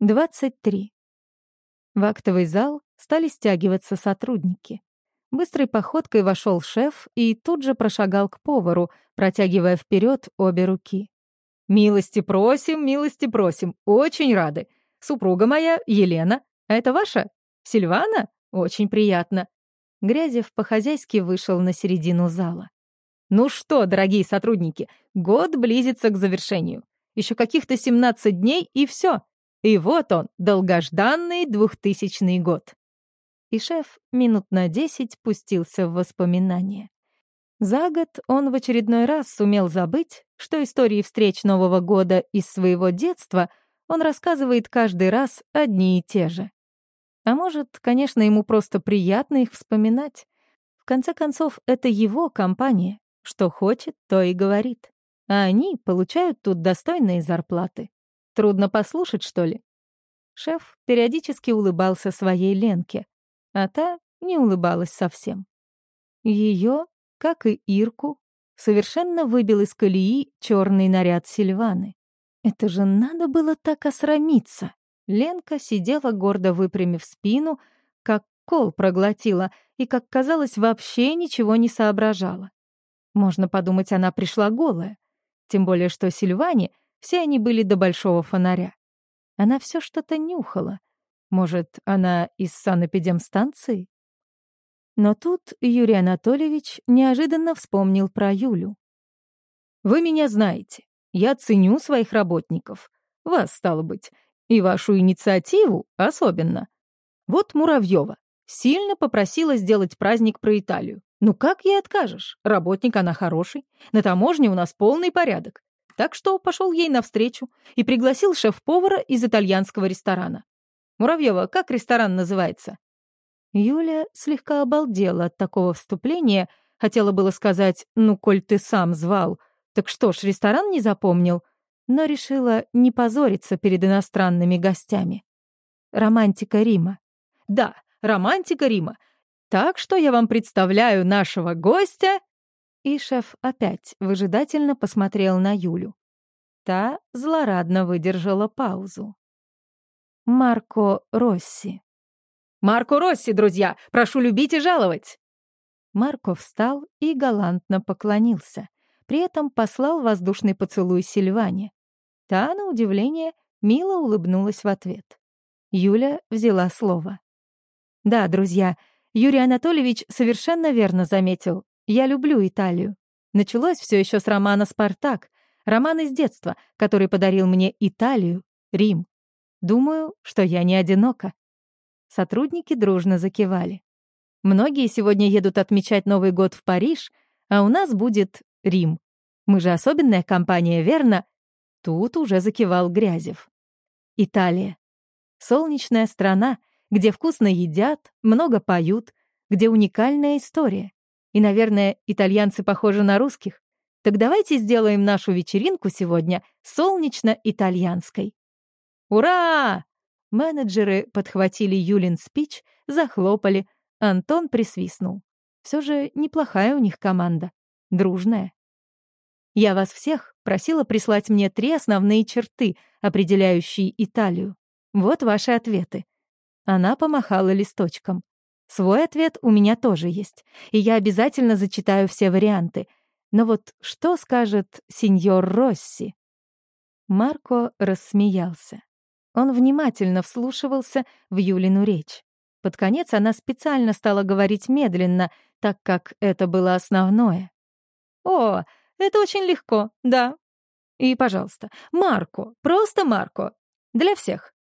23. В актовый зал стали стягиваться сотрудники. Быстрой походкой вошел шеф и тут же прошагал к повару, протягивая вперед обе руки. «Милости просим, милости просим, очень рады. Супруга моя, Елена. А это ваша? Сильвана? Очень приятно». Грязев по-хозяйски вышел на середину зала. «Ну что, дорогие сотрудники, год близится к завершению. Еще каких-то 17 дней и все. И вот он, долгожданный двухтысячный год» и шеф минут на десять пустился в воспоминания. За год он в очередной раз сумел забыть, что истории встреч Нового года из своего детства он рассказывает каждый раз одни и те же. А может, конечно, ему просто приятно их вспоминать. В конце концов, это его компания. Что хочет, то и говорит. А они получают тут достойные зарплаты. Трудно послушать, что ли? Шеф периодически улыбался своей Ленке а та не улыбалась совсем. Ее, как и Ирку, совершенно выбил из колеи черный наряд Сильваны. Это же надо было так осрамиться. Ленка сидела гордо выпрямив спину, как кол проглотила и, как казалось, вообще ничего не соображала. Можно подумать, она пришла голая. Тем более, что Сильване все они были до большого фонаря. Она все что-то нюхала, может, она из санэпидемстанции? Но тут Юрий Анатольевич неожиданно вспомнил про Юлю. «Вы меня знаете. Я ценю своих работников. Вас, стало быть, и вашу инициативу особенно. Вот Муравьева сильно попросила сделать праздник про Италию. Ну как ей откажешь? Работник она хороший. На таможне у нас полный порядок. Так что пошел ей навстречу и пригласил шеф-повара из итальянского ресторана. Муравьева, как ресторан называется?» Юля слегка обалдела от такого вступления, хотела было сказать «ну, коль ты сам звал», так что ж, ресторан не запомнил, но решила не позориться перед иностранными гостями. Романтика Рима. Да, романтика Рима. Так что я вам представляю нашего гостя. И шеф опять выжидательно посмотрел на Юлю. Та злорадно выдержала паузу. Марко Росси. «Марко Росси, друзья! Прошу любить и жаловать!» Марко встал и галантно поклонился. При этом послал воздушный поцелуй Сильване. Та, на удивление, мило улыбнулась в ответ. Юля взяла слово. «Да, друзья, Юрий Анатольевич совершенно верно заметил. Я люблю Италию. Началось все еще с романа «Спартак», роман из детства, который подарил мне Италию, Рим. Думаю, что я не одинока. Сотрудники дружно закивали. Многие сегодня едут отмечать Новый год в Париж, а у нас будет Рим. Мы же особенная компания, верно? Тут уже закивал Грязев. Италия. Солнечная страна, где вкусно едят, много поют, где уникальная история. И, наверное, итальянцы похожи на русских. Так давайте сделаем нашу вечеринку сегодня солнечно-итальянской. «Ура!» Менеджеры подхватили Юлин спич, захлопали. Антон присвистнул. Все же неплохая у них команда. Дружная. Я вас всех просила прислать мне три основные черты, определяющие Италию. Вот ваши ответы. Она помахала листочком. Свой ответ у меня тоже есть, и я обязательно зачитаю все варианты. Но вот что скажет сеньор Росси? Марко рассмеялся. Он внимательно вслушивался в Юлину речь. Под конец она специально стала говорить медленно, так как это было основное. «О, это очень легко, да. И, пожалуйста, Марко, просто Марко. Для всех».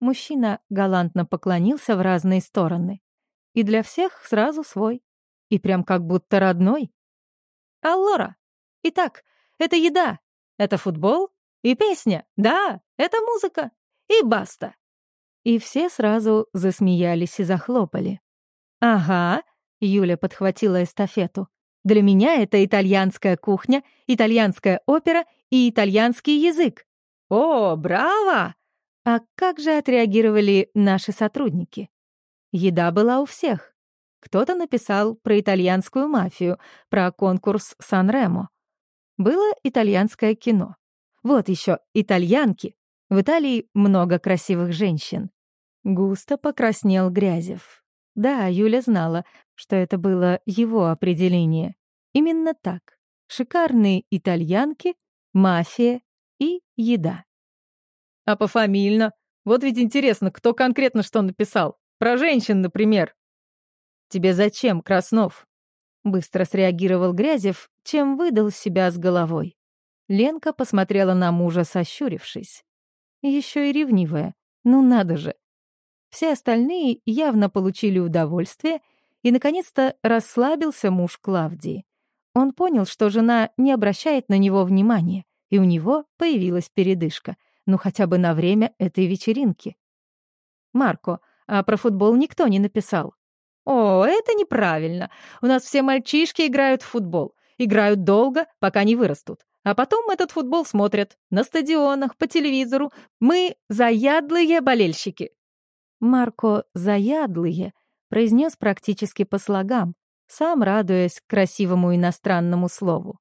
Мужчина галантно поклонился в разные стороны. И для всех сразу свой. И прям как будто родной. «Аллора, итак, это еда, это футбол и песня, да, это музыка, и баста!» И все сразу засмеялись и захлопали. «Ага», — Юля подхватила эстафету. «Для меня это итальянская кухня, итальянская опера и итальянский язык». «О, браво!» А как же отреагировали наши сотрудники? Еда была у всех. Кто-то написал про итальянскую мафию, про конкурс Сан-Ремо. Было итальянское кино. Вот еще итальянки В Италии много красивых женщин. Густо покраснел Грязев. Да, Юля знала, что это было его определение. Именно так. Шикарные итальянки, мафия и еда. А пофамильно? Вот ведь интересно, кто конкретно что написал. Про женщин, например. Тебе зачем, Краснов? Быстро среагировал Грязев, чем выдал себя с головой. Ленка посмотрела на мужа, сощурившись. Еще и ревнивая. Ну надо же. Все остальные явно получили удовольствие, и, наконец-то, расслабился муж Клавдии. Он понял, что жена не обращает на него внимания, и у него появилась передышка, ну хотя бы на время этой вечеринки. «Марко, а про футбол никто не написал». «О, это неправильно. У нас все мальчишки играют в футбол. Играют долго, пока не вырастут. А потом этот футбол смотрят на стадионах, по телевизору. Мы заядлые болельщики». Марко «заядлые» произнес практически по слогам, сам радуясь красивому иностранному слову.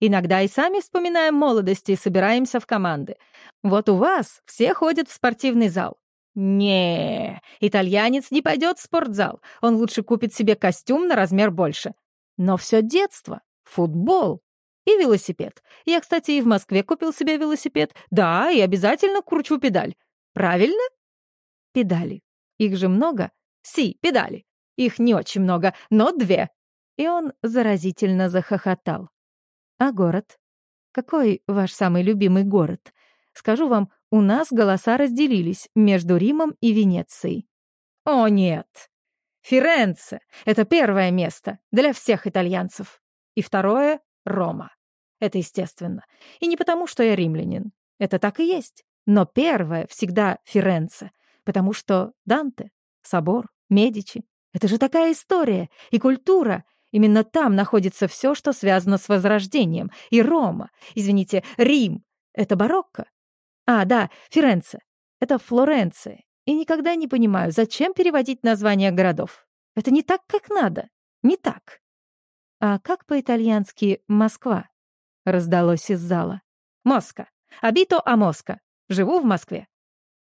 Иногда и сами вспоминаем молодости и собираемся в команды. Вот у вас все ходят в спортивный зал. Не, итальянец не пойдет в спортзал. Он лучше купит себе костюм на размер больше. Но все детство, футбол и велосипед. Я, кстати, и в Москве купил себе велосипед. Да, и обязательно кручу педаль. Правильно? Педали. Их же много? Си, педали. Их не очень много, но две. И он заразительно захохотал. А город? Какой ваш самый любимый город? Скажу вам, у нас голоса разделились между Римом и Венецией. О, нет. Ференце — это первое место для всех итальянцев. И второе — Рома. Это естественно. И не потому, что я римлянин. Это так и есть. Но первое всегда Ференце, потому что Данте, собор, Медичи — это же такая история и культура, Именно там находится все, что связано с Возрождением. И Рома, извините, Рим — это барокко. А, да, Ференце — это Флоренция. И никогда не понимаю, зачем переводить названия городов. Это не так, как надо. Не так. А как по-итальянски «Москва»? Раздалось из зала. «Моска. Абито а Моска. Живу в Москве».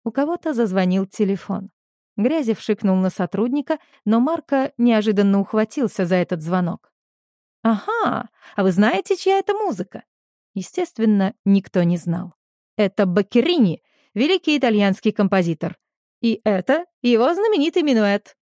У кого-то зазвонил телефон. Грязев шикнул на сотрудника, но Марко неожиданно ухватился за этот звонок. «Ага, а вы знаете, чья это музыка?» Естественно, никто не знал. Это Баккерини, великий итальянский композитор. И это его знаменитый минуэт.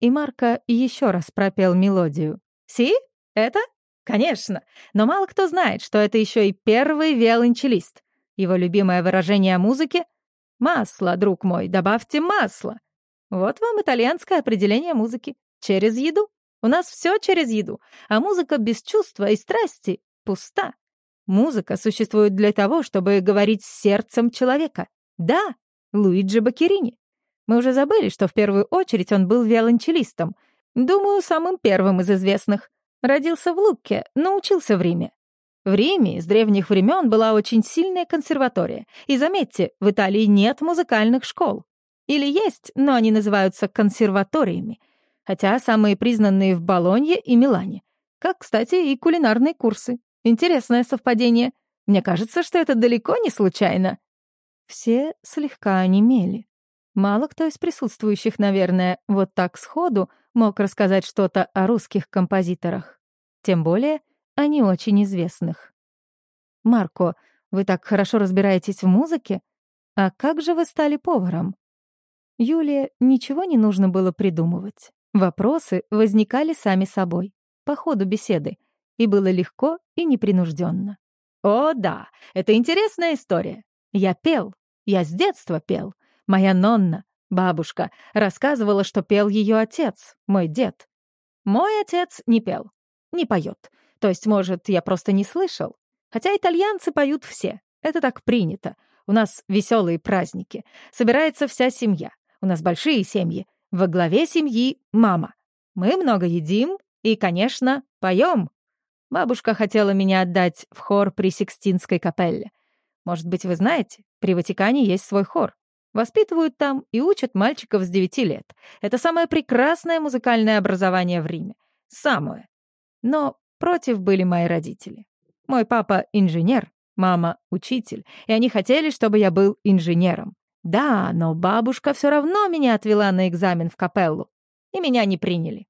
И Марко еще раз пропел мелодию. «Си? Это? Конечно. Но мало кто знает, что это еще и первый виолончелист. Его любимое выражение о музыке — «Масло, друг мой, добавьте масло». Вот вам итальянское определение музыки. Через еду. У нас все через еду. А музыка без чувства и страсти пуста. Музыка существует для того, чтобы говорить с сердцем человека. Да, Луиджи Бакерини. Мы уже забыли, что в первую очередь он был виолончелистом. Думаю, самым первым из известных. Родился в Лукке, но учился в Риме. В Риме с древних времен была очень сильная консерватория. И заметьте, в Италии нет музыкальных школ. Или есть, но они называются консерваториями, хотя самые признанные в Болонье и Милане. Как, кстати, и кулинарные курсы. Интересное совпадение. Мне кажется, что это далеко не случайно. Все слегка онемели. Мало кто из присутствующих, наверное, вот так сходу мог рассказать что-то о русских композиторах. Тем более о не очень известных. «Марко, вы так хорошо разбираетесь в музыке? А как же вы стали поваром?» Юле ничего не нужно было придумывать. Вопросы возникали сами собой, по ходу беседы, и было легко и непринужденно. «О, да, это интересная история. Я пел, я с детства пел. Моя Нонна, бабушка, рассказывала, что пел ее отец, мой дед. Мой отец не пел, не поет. То есть, может, я просто не слышал. Хотя итальянцы поют все, это так принято. У нас веселые праздники. Собирается вся семья. У нас большие семьи. Во главе семьи мама. Мы много едим и, конечно, поем. Бабушка хотела меня отдать в хор при Сикстинской капелле. Может быть, вы знаете, при Ватикане есть свой хор. Воспитывают там и учат мальчиков с 9 лет. Это самое прекрасное музыкальное образование в Риме. Самое. Но против были мои родители. Мой папа — инженер, Мама — учитель, и они хотели, чтобы я был инженером. Да, но бабушка все равно меня отвела на экзамен в капеллу, и меня не приняли.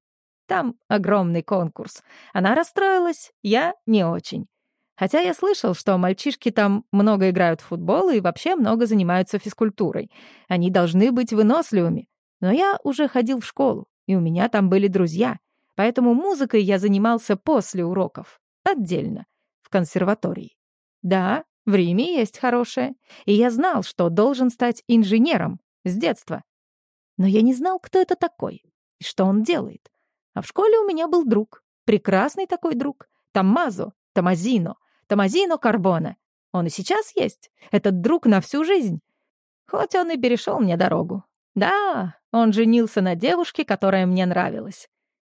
Там огромный конкурс. Она расстроилась, я не очень. Хотя я слышал, что мальчишки там много играют в футбол и вообще много занимаются физкультурой. Они должны быть выносливыми. Но я уже ходил в школу, и у меня там были друзья. Поэтому музыкой я занимался после уроков. Отдельно. В консерватории. Да, в Риме есть хорошее. И я знал, что должен стать инженером с детства. Но я не знал, кто это такой и что он делает. А в школе у меня был друг. Прекрасный такой друг. Томмазо, Томазино. Томазино Карбона. Он и сейчас есть. Этот друг на всю жизнь. Хоть он и перешел мне дорогу. Да, он женился на девушке, которая мне нравилась.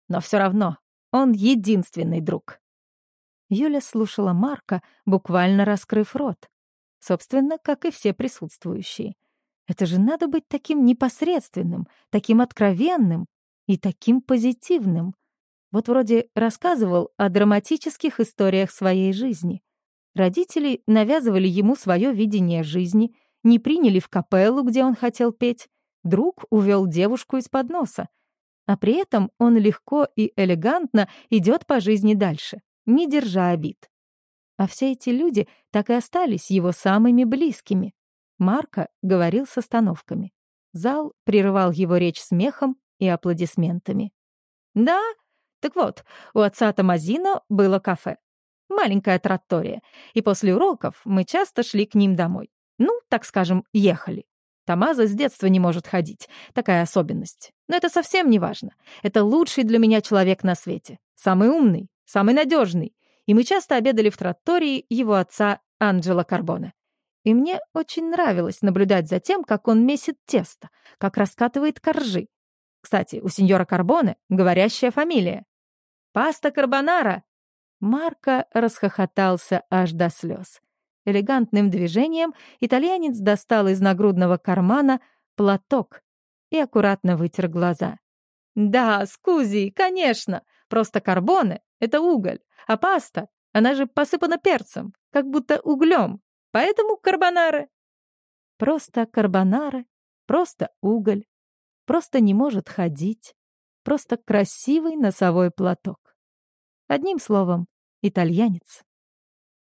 Но все равно он единственный друг. Юля слушала Марка, буквально раскрыв рот. Собственно, как и все присутствующие. Это же надо быть таким непосредственным, таким откровенным и таким позитивным. Вот вроде рассказывал о драматических историях своей жизни. Родители навязывали ему свое видение жизни, не приняли в капеллу, где он хотел петь. Друг увел девушку из-под носа. А при этом он легко и элегантно идет по жизни дальше, не держа обид. А все эти люди так и остались его самыми близкими. Марко говорил с остановками. Зал прерывал его речь смехом и аплодисментами. «Да, так вот, у отца Томазино было кафе. Маленькая траттория. И после уроков мы часто шли к ним домой. Ну, так скажем, ехали. Тамаза с детства не может ходить. Такая особенность. Но это совсем не важно. Это лучший для меня человек на свете. Самый умный, самый надежный. И мы часто обедали в траттории его отца Анджело Карбоне. И мне очень нравилось наблюдать за тем, как он месит тесто, как раскатывает коржи. Кстати, у сеньора Карбоне говорящая фамилия. «Паста карбонара!» Марко расхохотался аж до слез. Элегантным движением итальянец достал из нагрудного кармана платок и аккуратно вытер глаза. «Да, скузи, конечно. Просто карбоне — это уголь, а паста, она же посыпана перцем, как будто углем, поэтому карбонары». Просто карбонары, просто уголь, просто не может ходить, Просто красивый носовой платок. Одним словом, итальянец.